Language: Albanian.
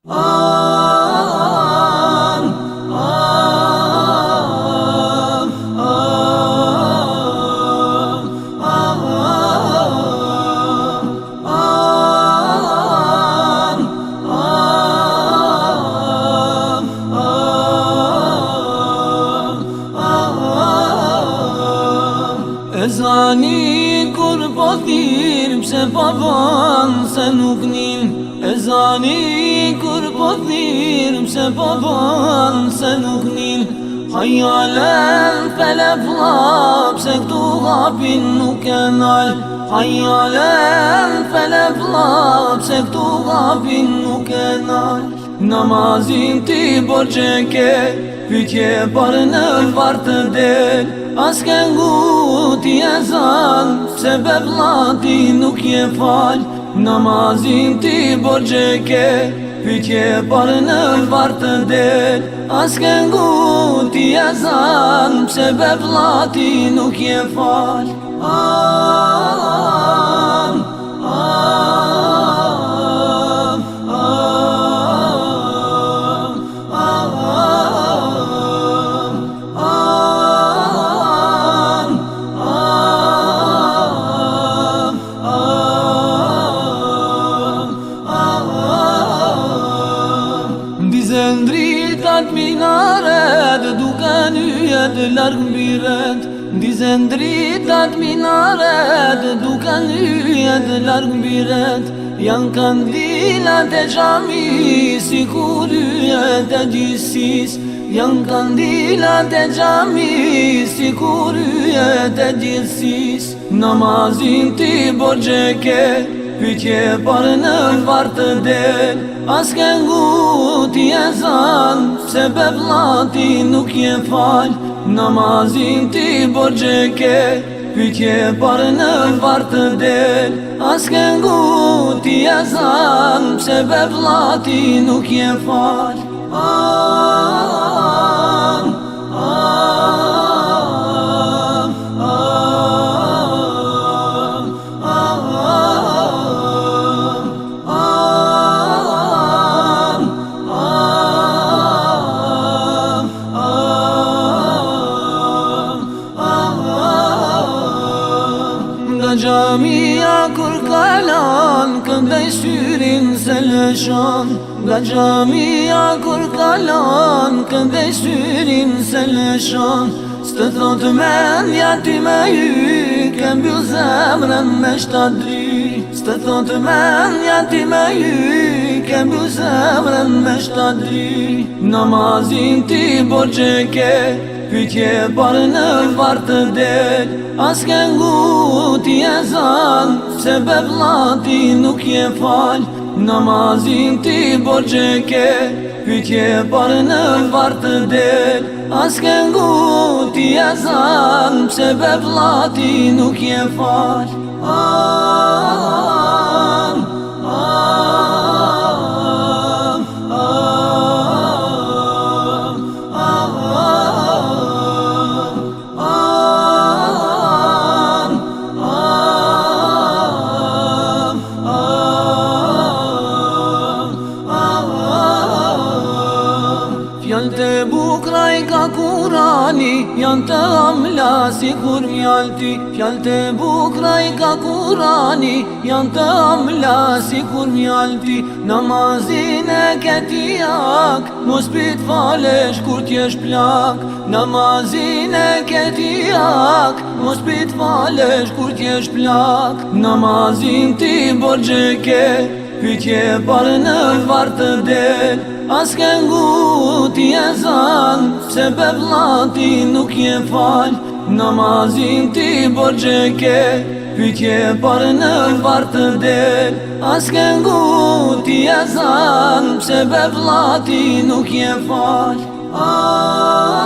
Aan aan aan aan aan Mse paban, po se nuk njën E zani kërpozir Mse paban, po se nuk njën jo Kaj alem fele vla këtu gha bin nuk e nal Kaj jo alem fele vla këtu gha bin nuk e nal Namazin ti borqe ke Pytje par në far të Aske ngu ti e zal Se vlati nuk je fal Namazin ti borqe ke Pytje par në far të Aske ngu ti e zal Se vlati nuk je fal ah, ah, ah. Shkret larkë mbiret Ndizën dritat minaret Duka njët larkë mbiret Janë kanë dilat e gjami Si kur njët e gjisis Janë kanë e gjami Si kur njët e gjisis Namazin ti borgjeket Pytje parë në vartë delë Aske ngu ti e zanë Se be vlati nuk je falj Namazin ti borgje ke Pytje parë në vartë të del Aske ngu ti e zanë Se be vlati nuk je falj ah, Gajamia kur kalan, këndaj syrin se lëshon Gajamia kur kalan, këndaj syrin se lëshon S'të thotë men, jati me ju, kem bjusëm rën me shtadri S'të thotë men, jati me ju, kem bjusëm rën me shtadri Namazin ti por qe ke, pykje parë në vartë delë Aske ngu Ti e zanë, se be vlati nuk je falë Namazin ti bërë ke për tje parë në vartë delë Aske ngu, ti e zanë, se be vlati nuk je falë ah, ah, ah. Mjallë të bukra i ka kurani Janë të amla si kur mjallëti kurani Janë të amla si Namazin e këti jak Mos pit falesh kur t'jesh plak Namazin e këti jak Mos pit falesh kur t'jesh plak Namazin ti borgje ke Pyqje parë në varë të del As ke e zanë Se be vlati nuk je falj Namazin ti borgje ke Pyqje parë në varë të del As ke e zanë Se be vlati nuk je falj ah.